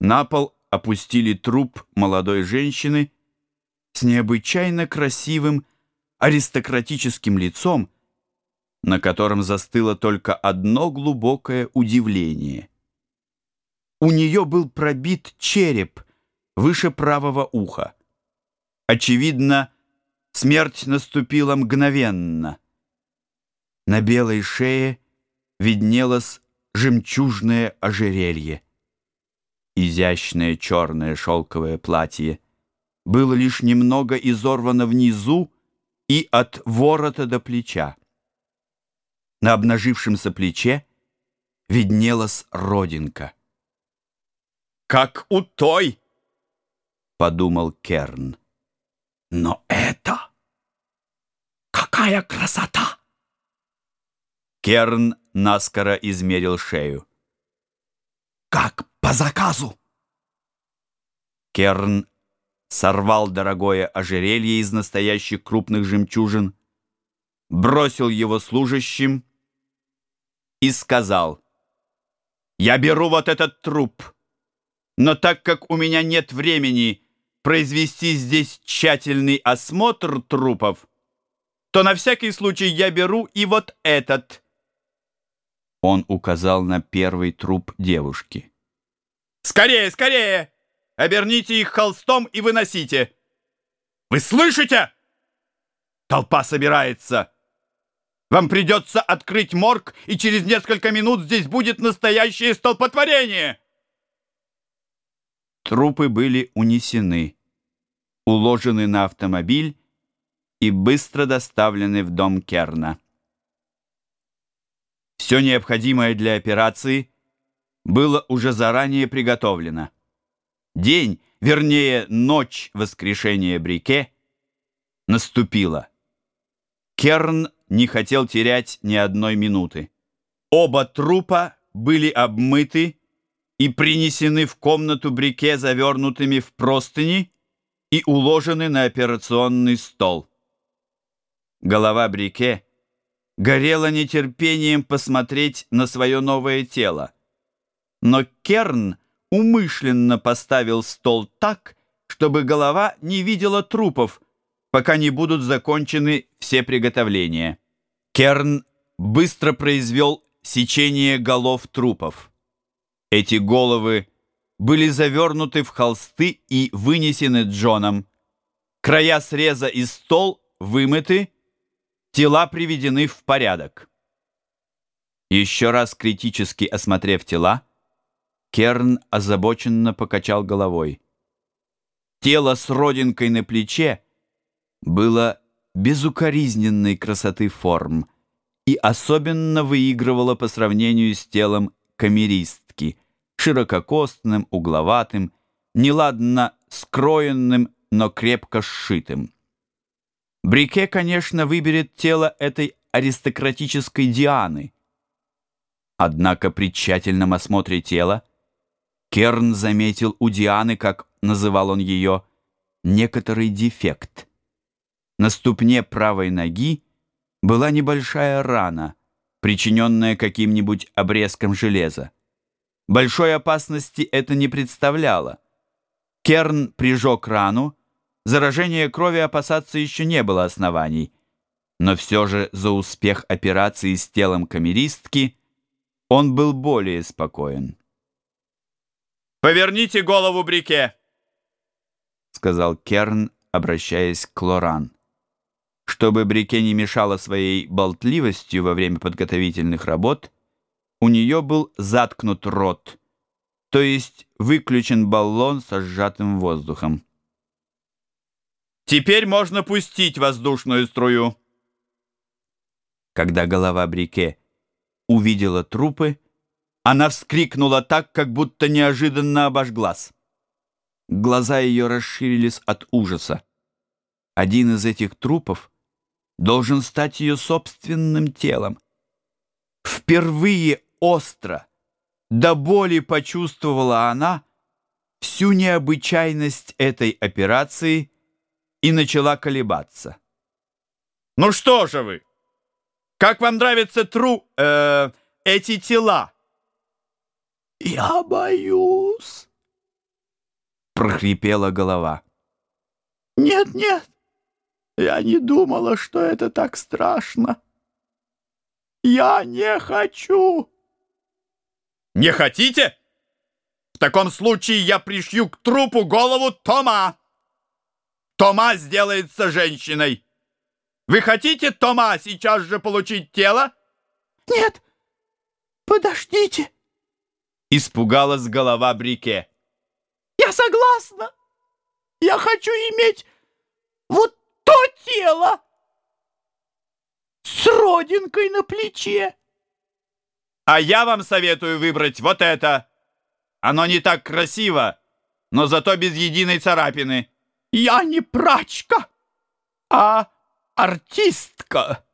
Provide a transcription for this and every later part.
На пол опустили труп молодой женщины с необычайно красивым аристократическим лицом, на котором застыло только одно глубокое удивление. У нее был пробит череп выше правого уха. Очевидно, смерть наступила мгновенно. На белой шее виднелось жемчужное ожерелье. Изящное черное шелковое платье было лишь немного изорвано внизу и от ворота до плеча. На обнажившемся плече виднелась родинка. «Как у той!» — подумал Керн. «Но это... Какая красота!» Керн наскоро измерил шею. «Как по заказу!» Керн сорвал дорогое ожерелье из настоящих крупных жемчужин, бросил его служащим и сказал, «Я беру вот этот труп, но так как у меня нет времени произвести здесь тщательный осмотр трупов, то на всякий случай я беру и вот этот». Он указал на первый труп девушки. «Скорее, скорее! Оберните их холстом и выносите! Вы слышите? Толпа собирается!» Вам придется открыть морг, и через несколько минут здесь будет настоящее столпотворение!» Трупы были унесены, уложены на автомобиль и быстро доставлены в дом Керна. Все необходимое для операции было уже заранее приготовлено. День, вернее, ночь воскрешения Брике наступила. Керн не хотел терять ни одной минуты. Оба трупа были обмыты и принесены в комнату Брике завернутыми в простыни и уложены на операционный стол. Голова Брике горела нетерпением посмотреть на свое новое тело. Но Керн умышленно поставил стол так, чтобы голова не видела трупов, пока не будут закончены все приготовления. Керн быстро произвел сечение голов трупов. Эти головы были завернуты в холсты и вынесены Джоном. Края среза и стол вымыты, тела приведены в порядок. Еще раз критически осмотрев тела, Керн озабоченно покачал головой. Тело с родинкой на плече было безукоризненной красоты форм и особенно выигрывало по сравнению с телом камеристки, ширококостным, угловатым, неладно скроенным, но крепко сшитым. Брике, конечно, выберет тело этой аристократической Дианы. Однако при тщательном осмотре тела Керн заметил у Дианы, как называл он ее, некоторый дефект. На ступне правой ноги была небольшая рана, причиненная каким-нибудь обрезком железа. Большой опасности это не представляло. Керн прижег рану, заражения крови опасаться еще не было оснований, но все же за успех операции с телом камеристки он был более спокоен. «Поверните голову Брике!» — сказал Керн, обращаясь к Лоран. Чтобы Брике не мешала своей болтливостью во время подготовительных работ, у нее был заткнут рот, то есть выключен баллон со сжатым воздухом. «Теперь можно пустить воздушную струю!» Когда голова Брике увидела трупы, она вскрикнула так, как будто неожиданно обожглась. Глаза ее расширились от ужаса. Один из этих трупов — должен стать ее собственным телом. Впервые остро, до боли почувствовала она всю необычайность этой операции и начала колебаться. «Ну что же вы? Как вам нравятся тру... Э, эти тела?» «Я боюсь», прохрипела голова. Нет, нет, я не думала, что это так страшно. Я не хочу. Не хотите? В таком случае я пришью к трупу голову Тома. Тома сделается женщиной. Вы хотите, Тома, сейчас же получить тело? Нет, подождите. Испугалась голова Брике. Я согласна. Я хочу иметь вот то тело с родинкой на плече. А я вам советую выбрать вот это. Оно не так красиво, но зато без единой царапины. Я не прачка, а артистка,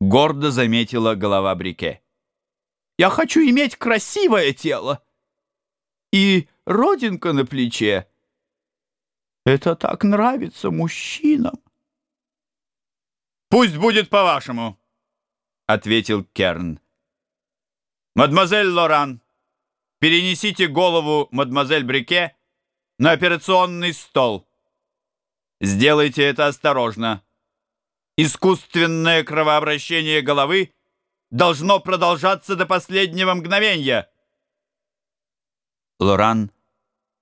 гордо заметила голова Брике. Я хочу иметь красивое тело. И родинка на плече. Это так нравится мужчинам. «Пусть будет по-вашему», — ответил Керн. «Мадемуазель Лоран, перенесите голову мадемуазель Брике на операционный стол. Сделайте это осторожно. Искусственное кровообращение головы должно продолжаться до последнего мгновения». Лоран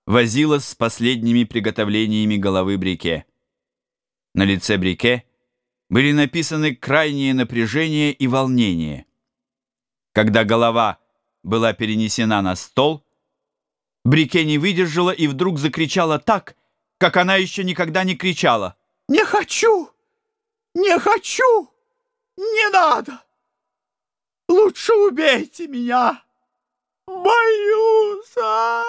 возилась с последними приготовлениями головы Брике. На лице Брике были написаны крайнее напряжение и волнение. Когда голова была перенесена на стол, Брике не выдержала и вдруг закричала так, как она еще никогда не кричала. «Не хочу! Не хочу! Не надо! Лучше убейте меня! Боюсь!» а!»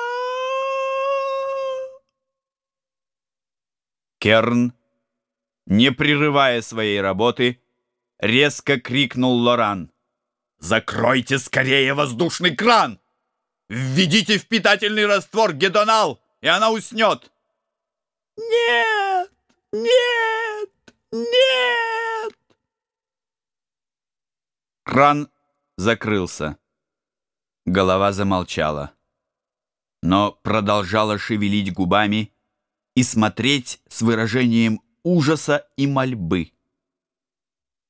Керн, не прерывая своей работы, резко крикнул Лоран. «Закройте скорее воздушный кран! Введите в питательный раствор гедонал, и она уснет!» «Нет! Нет! Нет!» Кран закрылся. Голова замолчала, но продолжала шевелить губами и смотреть с выражением ужаса и мольбы.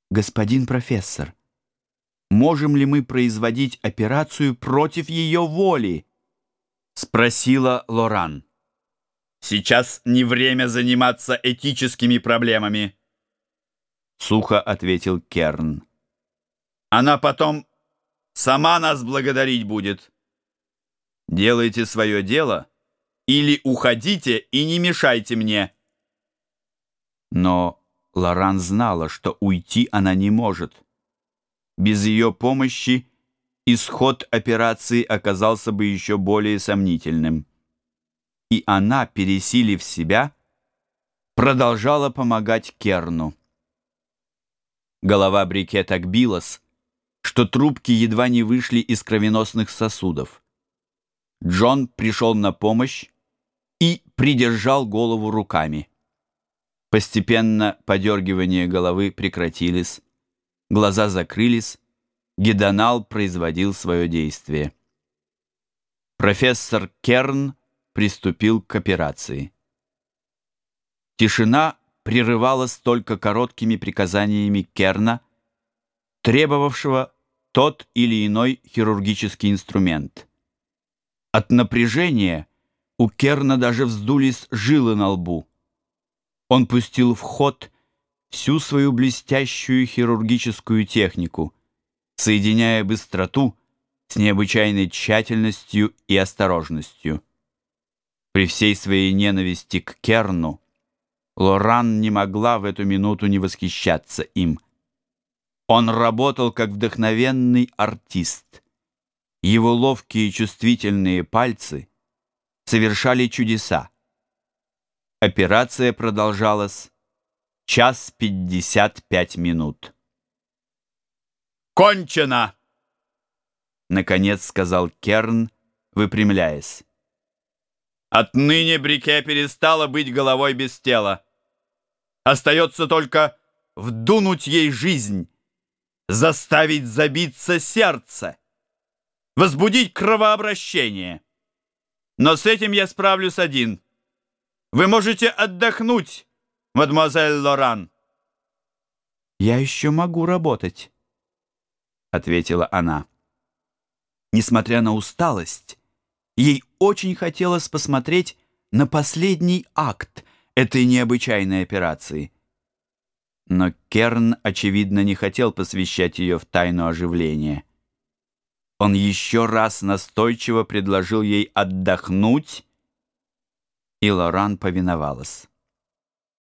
«Господин профессор, можем ли мы производить операцию против ее воли?» — спросила Лоран. «Сейчас не время заниматься этическими проблемами», — сухо ответил Керн. «Она потом сама нас благодарить будет. Делайте свое дело» Или уходите и не мешайте мне. Но Лоран знала, что уйти она не может. Без ее помощи исход операции оказался бы еще более сомнительным. И она, пересилив себя, продолжала помогать Керну. Голова Брике так билась, что трубки едва не вышли из кровеносных сосудов. Джон пришел на помощь, и придержал голову руками. Постепенно подергивания головы прекратились, глаза закрылись, гедонал производил свое действие. Профессор Керн приступил к операции. Тишина прерывалась только короткими приказаниями Керна, требовавшего тот или иной хирургический инструмент. От напряжения – у Керна даже вздулись жилы на лбу. Он пустил в ход всю свою блестящую хирургическую технику, соединяя быстроту с необычайной тщательностью и осторожностью. При всей своей ненависти к Керну Лоран не могла в эту минуту не восхищаться им. Он работал как вдохновенный артист. Его ловкие чувствительные пальцы — совершали чудеса. Операция продолжалась час пятьдесят пять минут. «Кончено!» Наконец сказал Керн, выпрямляясь. «Отныне Брике перестала быть головой без тела. Остается только вдунуть ей жизнь, заставить забиться сердце, возбудить кровообращение». Но с этим я справлюсь один. Вы можете отдохнуть, мадемуазель Лоран. «Я еще могу работать», — ответила она. Несмотря на усталость, ей очень хотелось посмотреть на последний акт этой необычайной операции. Но Керн, очевидно, не хотел посвящать ее в тайну оживления. Он еще раз настойчиво предложил ей отдохнуть, и Лоран повиновалась.